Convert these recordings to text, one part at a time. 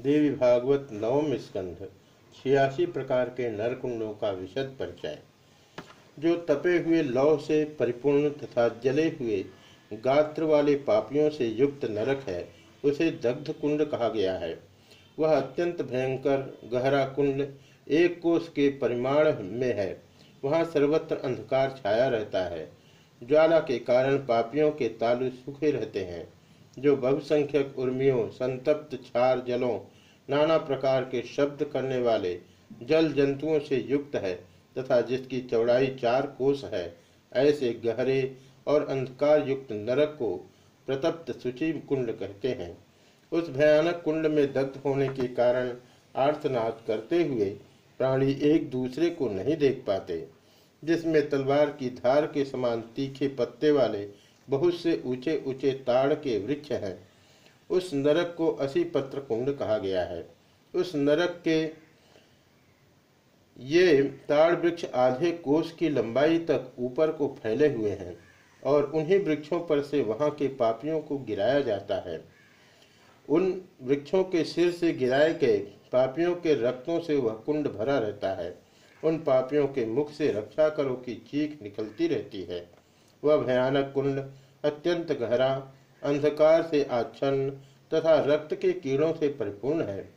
देवी भागवत नवम स्कंध, छियासी प्रकार के नरकुंडों का विशद परिचय। जो तपे हुए लौ से परिपूर्ण तथा जले हुए गात्र वाले पापियों से युक्त नरक है, उसे दग्ध कुंड कहा गया है। वह अत्यंत भयंकर, गहरा कुंड, एक कोष के परिमाण में है। वहाँ सर्वत्र अंधकार छाया रहता है। ज्वाला के कारण पापियों के तालु सूखे रहते हैं। जो बहुसंख्यक उर्मियों, संतप्त छार जलों, नाना प्रकार के शब्द करने वाले जल जंतुओं से युक्त है तथा जिसकी चौड़ाई चार कोस है, ऐसे गहरे और अंधकार युक्त नरक को प्रतप्त सूची कुंड कहते हैं। उस भयानक कुंड में दग्ध होने के कारण आर्तनाद करते हुए प्राणी एक दूसरे को नहीं देख पाते, जिसमें तलवार की धार के समान तीखे पत्ते वाले बहुत से ऊँचे ऊँचे ताड़ के वृक्ष हैं। उस नरक को असी पत्र कुंड कहा गया है। उस नरक के ये ताड़ वृक्ष आधे कोष की लंबाई तक ऊपर को फैले हुए हैं और उन्हीं वृक्षों पर से वहाँ के पापियों को गिराया जाता है। उन वृक्षों के सिर से गिराए गए पापियों के रक्तों से वह कुंड भरा रहता है। उन पापियों के मुख से रक्षा करो की चीख निकलती रहती है। वह भयानक कुंड अत्यंत गहरा, अंधकार से आच्छन्न तथा रक्त के कीड़ों से परिपूर्ण है।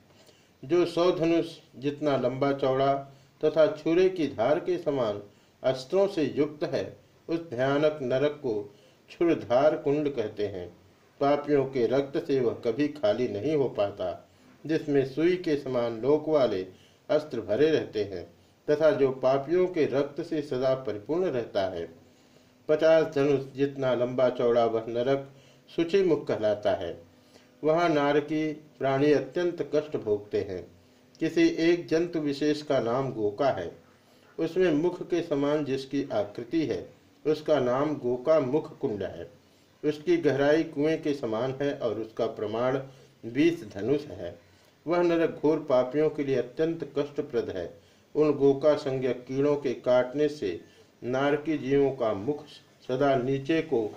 जो सौ धनुष जितना लंबा चौड़ा तथा छुरे की धार के समान अस्त्रों से युक्त है, उस भयानक नरक को छुरधार कुंड कहते हैं। पापियों के रक्त से वह कभी खाली नहीं हो पाता, जिसमें सुई के समान लोक वाले अस्त्र भरे रहते हैं तथा जो पापियों के रक्त से सदा परिपूर्ण रहता है। पचास धनुष जितना लंबा चौड़ा वह नरक सूची मुख कहलाता है। वहाँ नारकी प्राणी अत्यंत कष्ट भोगते हैं। किसी एक जंतु विशेष का नाम गोका है। उसमें मुख के समान जिसकी आकृति है, उसका नाम गोका मुख कुंड है। उसकी गहराई कुएँ के समान है और उसका प्रमाण बीस धनुष है। वह नरक घोर पापियों के लिए अत्यंत कष्टप्रद है। उन गोका संज्ञक कीड़ों के काटने से नारकी जीवों का मुख सदा नीचे को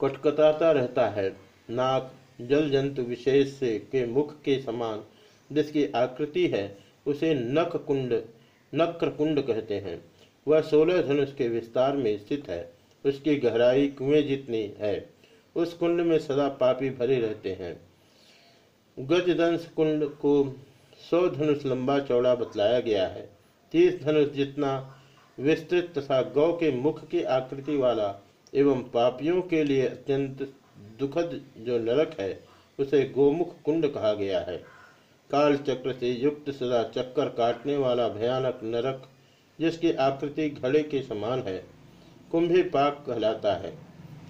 कटकटाता रहता है। नाक जल जंतु विशेष से के मुख के समान जिसकी आकृति है, उसे नक कुंड नक्र कुंड कहते हैं। वह सोलह धनुष के विस्तार में स्थित है। उसकी गहराई कुएँ जितनी है, उस कुंड में सदा पापी भरे रहते हैं। गजदंश कुंड को सौ धनुष लंबा चौड़ा बतलाया गया है। तीस धनुष जितना विस्तृत तथा गौ के मुख की आकृति वाला एवं पापियों के लिए अत्यंत दुखद जो नरक है, उसे गोमुख कुंड कहा गया है। काल चक्र से युक्त सदा चक्कर काटने वाला भयानक नरक, जिसकी आकृति घड़े के समान है, कुंभी पाक कहलाता है।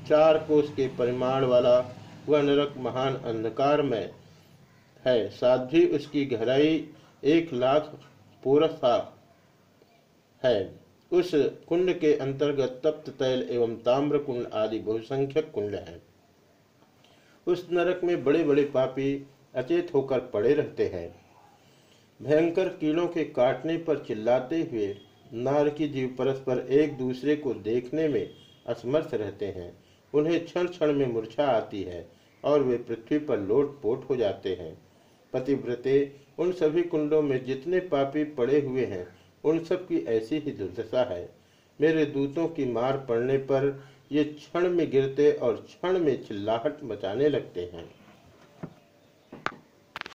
चार कोष के परिमाण वाला वह नरक महान अंधकार में है भी उसकी गहराई एक लाख पूरा है। उस कुंड के अंतर्गत तप्त तैल एवं ताम्र कुंड आदि बहुसंख्यक कुंड हैं। उस नरक में बड़े बड़े पापी अचेत होकर पड़े रहते हैं। भयंकर कीड़ों के काटने पर चिल्लाते हुए नार की जीव परस्पर एक दूसरे को देखने में असमर्थ रहते हैं। उन्हें क्षण क्षण में मूर्छा आती है और वे पृथ्वी पर लोट पोट हो जाते हैं। पतिव्रते उन सभी कुंडों में जितने पापी पड़े हुए हैं उन सब की ऐसी ही दुर्दशा है। मेरे दूतों की मार पड़ने पर ये क्षण में गिरते और क्षण में चिल्लाहट मचाने लगते हैं।